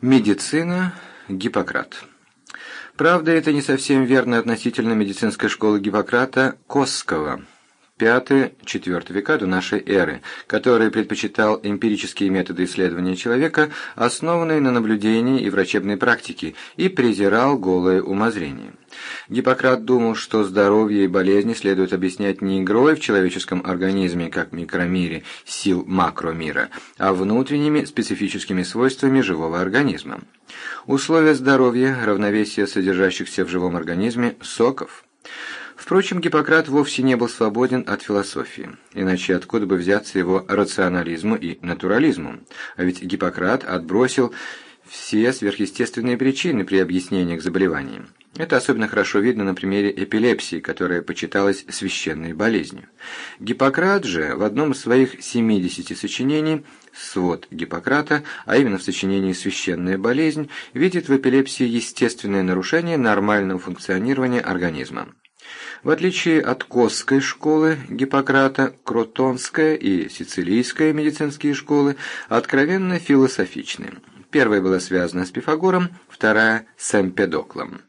Медицина. Гиппократ. Правда, это не совсем верно относительно медицинской школы Гиппократа Косского, V-IV века до нашей эры, который предпочитал эмпирические методы исследования человека, основанные на наблюдении и врачебной практике, и презирал голое умозрение. Гиппократ думал, что здоровье и болезни следует объяснять не игрой в человеческом организме, как микромире сил макромира, а внутренними специфическими свойствами живого организма. Условия здоровья, равновесия содержащихся в живом организме, соков – Впрочем, Гиппократ вовсе не был свободен от философии, иначе откуда бы взяться его рационализму и натурализму? А ведь Гиппократ отбросил все сверхъестественные причины при объяснениях заболеваний. Это особенно хорошо видно на примере эпилепсии, которая почиталась священной болезнью. Гиппократ же в одном из своих 70 сочинений «Свод Гиппократа», а именно в сочинении «Священная болезнь», видит в эпилепсии естественное нарушение нормального функционирования организма. В отличие от Косской школы Гиппократа, Кротонская и Сицилийская медицинские школы откровенно философичны. Первая была связана с Пифагором, вторая – с Эмпедоклом.